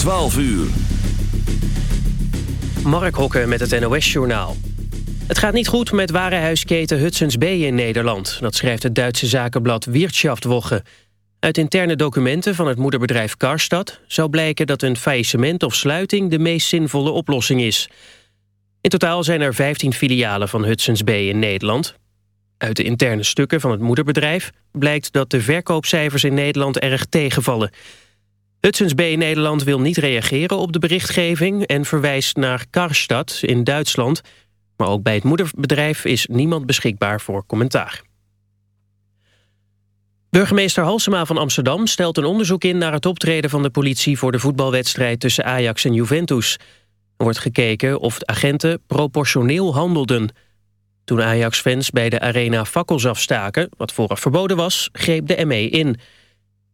12 uur. Mark Hokken met het NOS-journaal. Het gaat niet goed met warenhuisketen Hudson's Bay in Nederland. Dat schrijft het Duitse zakenblad Wirtschaftswoche. Uit interne documenten van het moederbedrijf Karstad... zou blijken dat een faillissement of sluiting de meest zinvolle oplossing is. In totaal zijn er 15 filialen van Hudson's Bay in Nederland. Uit de interne stukken van het moederbedrijf... blijkt dat de verkoopcijfers in Nederland erg tegenvallen... Hudson's Bay Nederland wil niet reageren op de berichtgeving... en verwijst naar Karstad in Duitsland. Maar ook bij het moederbedrijf is niemand beschikbaar voor commentaar. Burgemeester Halsema van Amsterdam stelt een onderzoek in... naar het optreden van de politie voor de voetbalwedstrijd tussen Ajax en Juventus. Er wordt gekeken of de agenten proportioneel handelden. Toen Ajax-fans bij de arena fakkels afstaken, wat vooraf verboden was... greep de ME in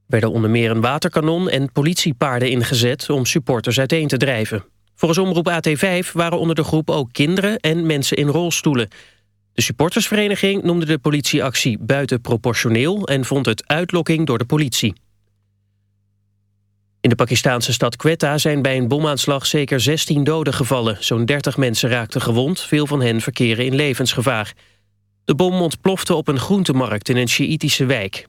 werden onder meer een waterkanon en politiepaarden ingezet om supporters uiteen te drijven. Volgens omroep AT5 waren onder de groep ook kinderen en mensen in rolstoelen. De supportersvereniging noemde de politieactie buitenproportioneel en vond het uitlokking door de politie. In de Pakistaanse stad Quetta zijn bij een bomaanslag zeker 16 doden gevallen. Zo'n 30 mensen raakten gewond, veel van hen verkeren in levensgevaar. De bom ontplofte op een groentemarkt in een Sjiïtische wijk.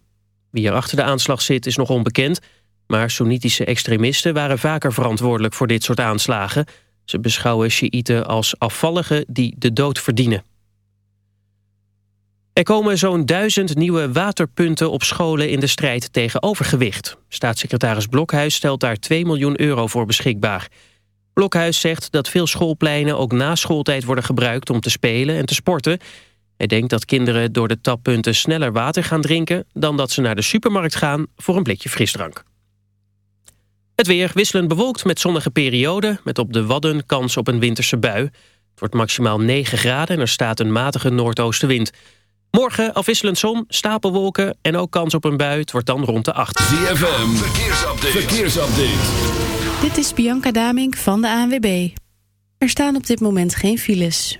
Wie er achter de aanslag zit is nog onbekend... maar Soenitische extremisten waren vaker verantwoordelijk voor dit soort aanslagen. Ze beschouwen Sjiïten als afvalligen die de dood verdienen. Er komen zo'n duizend nieuwe waterpunten op scholen in de strijd tegen overgewicht. Staatssecretaris Blokhuis stelt daar 2 miljoen euro voor beschikbaar. Blokhuis zegt dat veel schoolpleinen ook na schooltijd worden gebruikt om te spelen en te sporten... Hij denkt dat kinderen door de tappunten sneller water gaan drinken... dan dat ze naar de supermarkt gaan voor een blikje frisdrank. Het weer wisselend bewolkt met zonnige perioden... met op de Wadden kans op een winterse bui. Het wordt maximaal 9 graden en er staat een matige noordoostenwind. Morgen afwisselend zon, stapelwolken en ook kans op een bui. Het wordt dan rond de 8. ZFM, verkeersupdate. verkeersupdate. Dit is Bianca Damink van de ANWB. Er staan op dit moment geen files.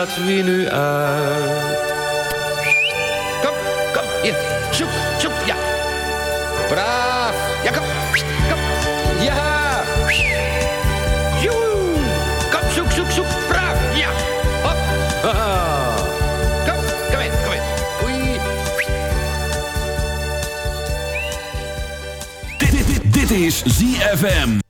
Laat wie nu uit? Kom, kom, hier. Zoek, zoek, ja. Braaf. Ja, kom. Kom. Ja. Joe. Kom, zoek, zoek, zoek. Braaf. Ja. Hop. Haha. Kom, kom in, kom in. Oei. Dit, dit, dit, dit is ZFM.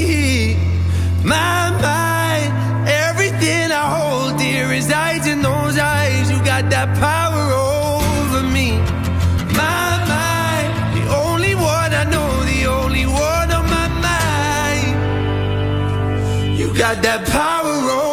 You got that power over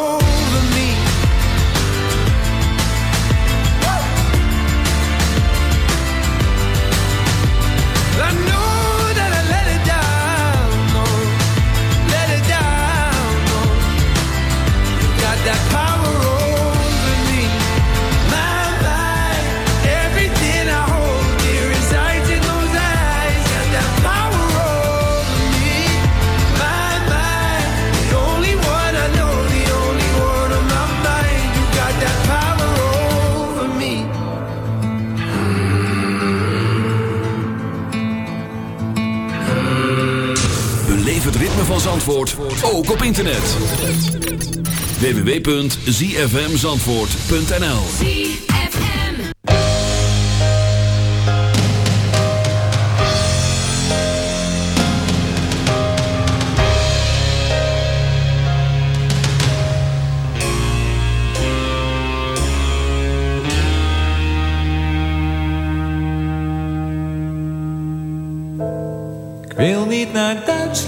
van Zandvoort, ook op internet. www.zfmzandvoort.nl Ik wil niet naar Duitsland,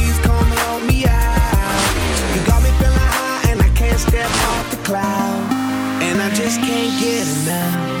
step off the cloud. And I just can't get enough.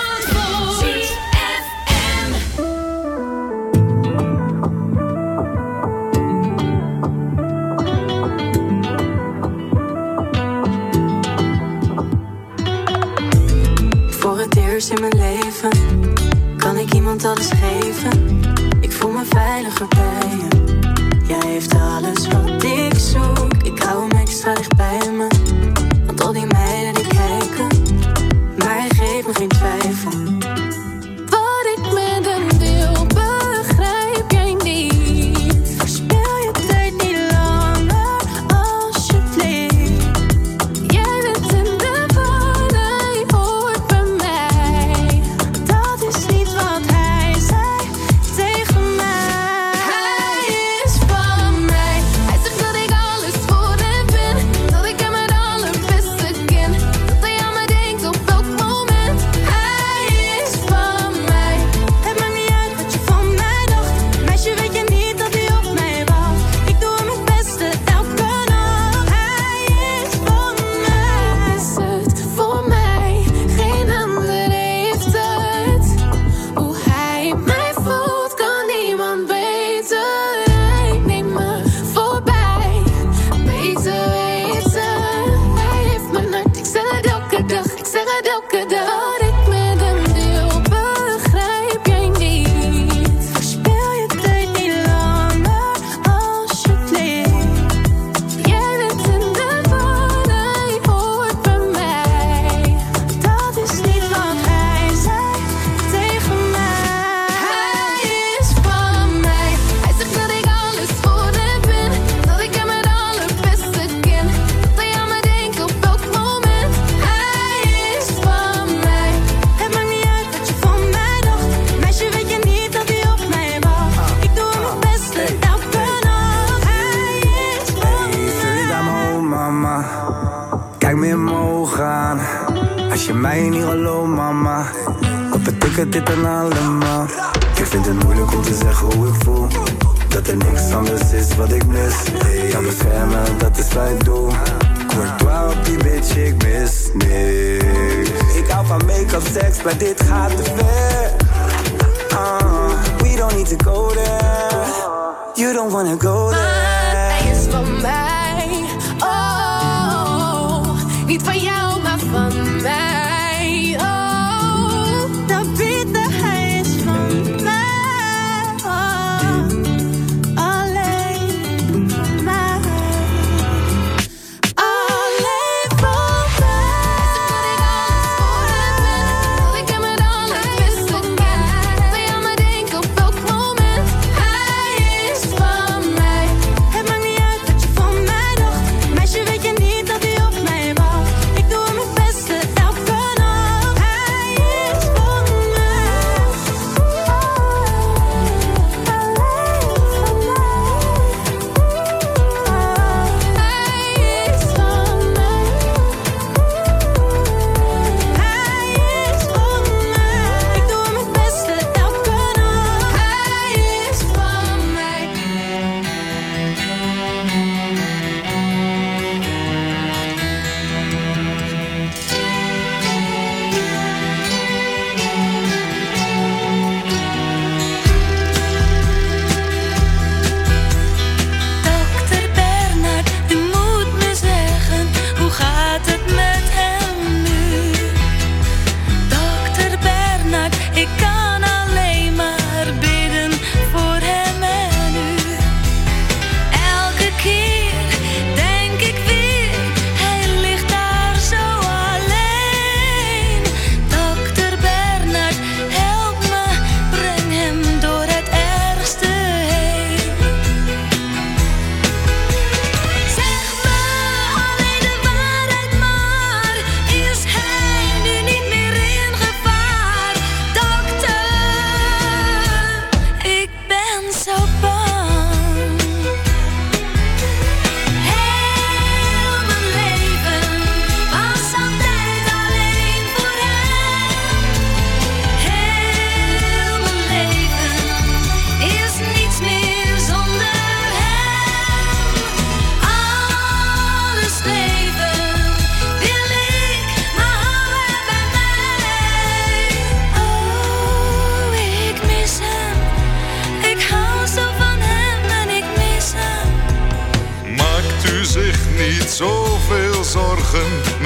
iemand alles geven. Ik voel me veiliger bij je. Jij heeft alles wat ik zoek. Ik hou hem extra straks bij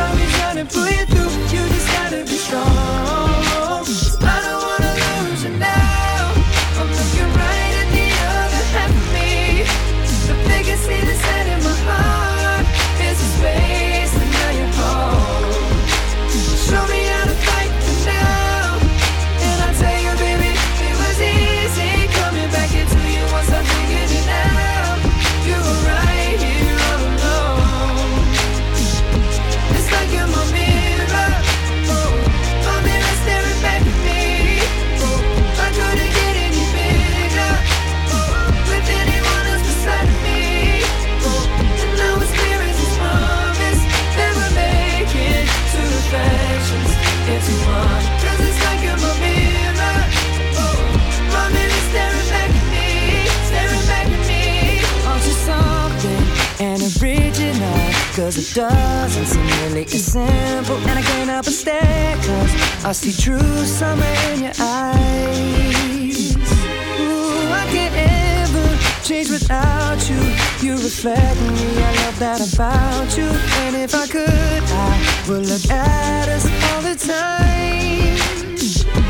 I'll be trying to pull you through doesn't seem really as simple. And I can't help but stare Cause I see true summer in your eyes. Ooh, I can't ever change without you. You reflect me, I love that about you. And if I could, I would look at us all the time.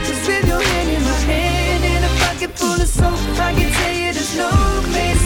Just with your hand in my hand And a pocket full of soap I can tell you there's no place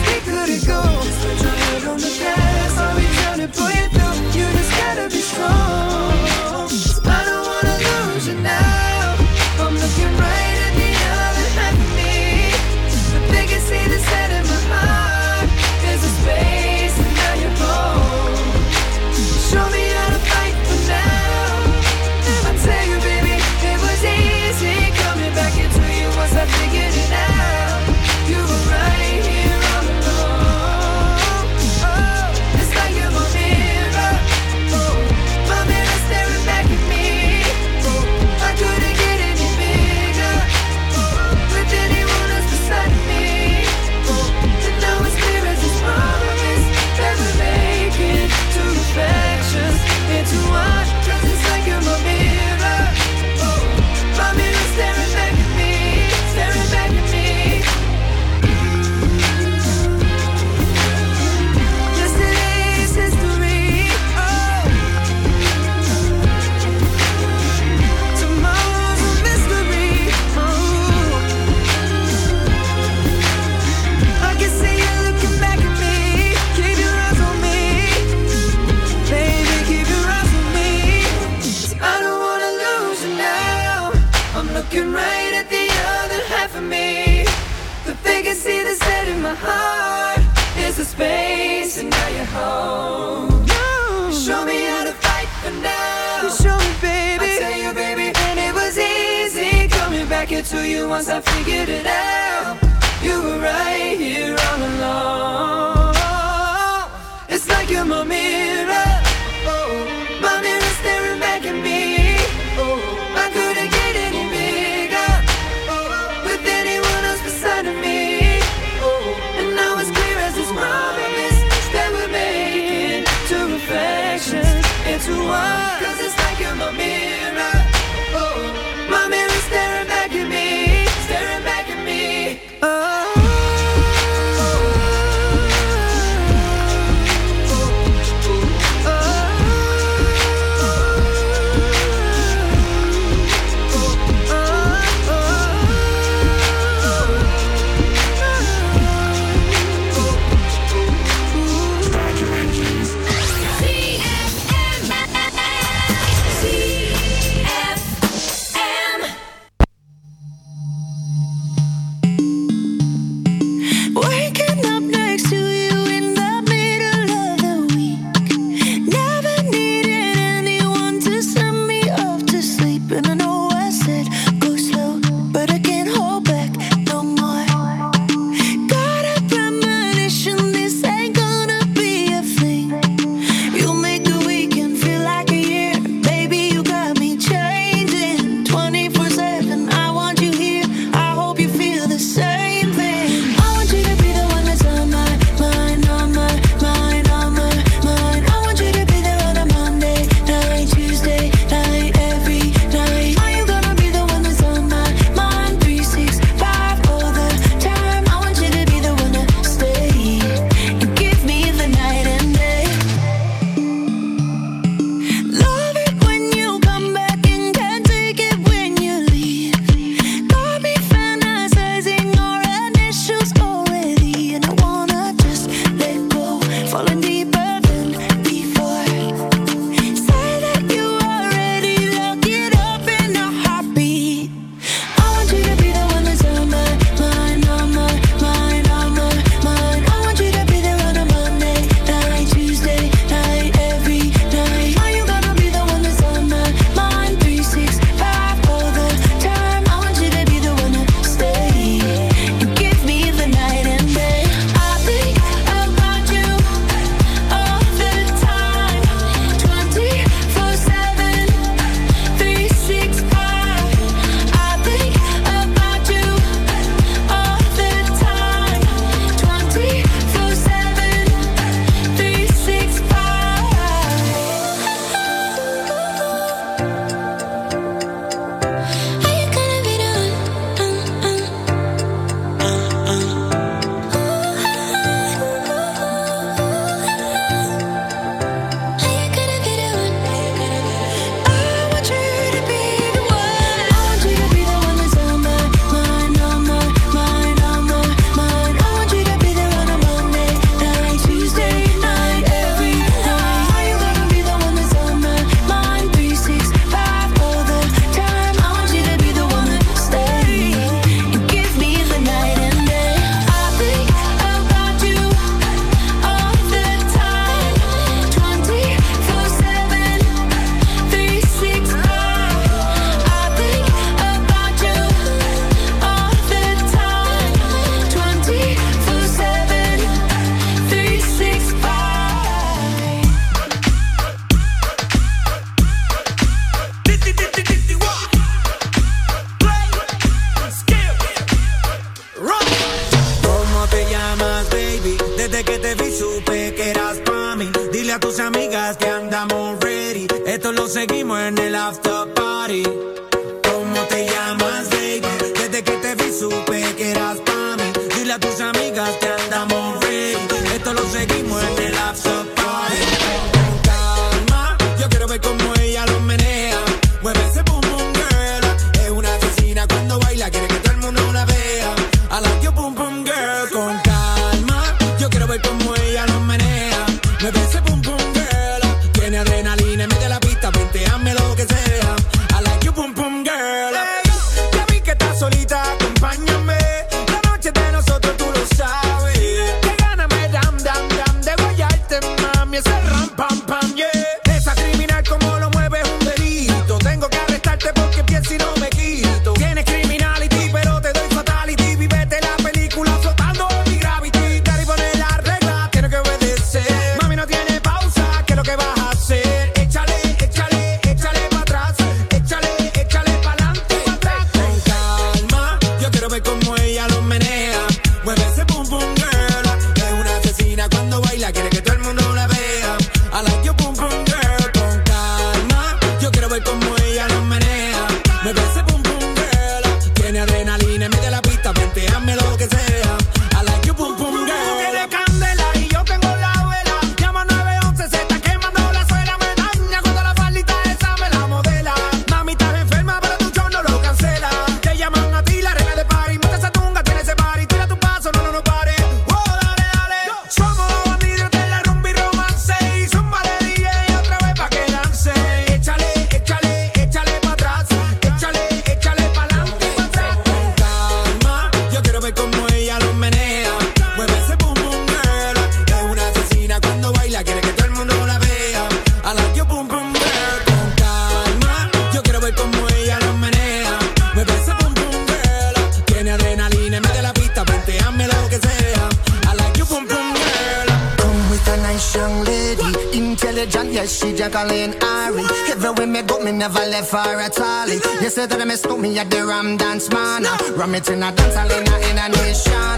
Me a the Ram dance man. Ram it in a dance hall in a, in a nation.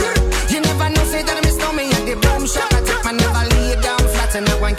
You never know, say that I miss me at the boom shop. I take my never lay down flat and I want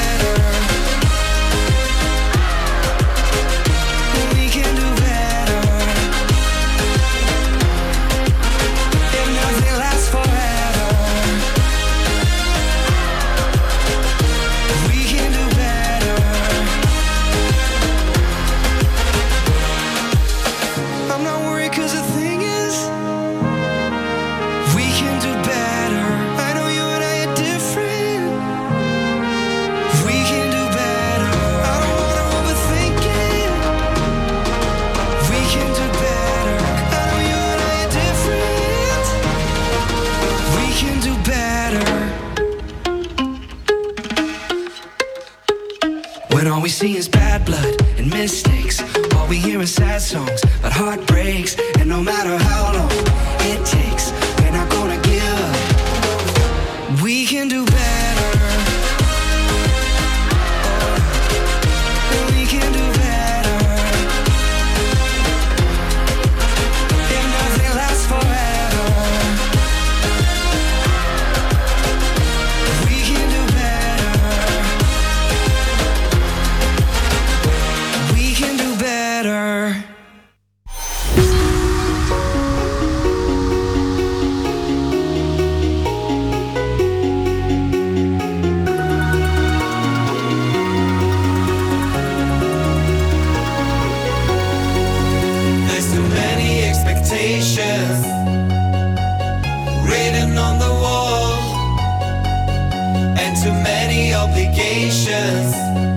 songs. written on the wall, and too many obligations.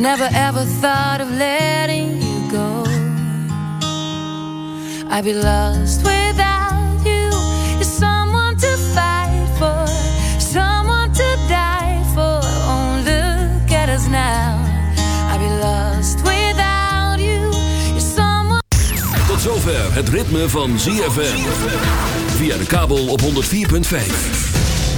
Never ever thought of letting you go. I'd be lost without you. You're someone to fight for, someone to die for. Oh, look at us now. I'd be lost without you. You're someone. Tot zover het ritme van ZFM. Via de kabel op 104.5.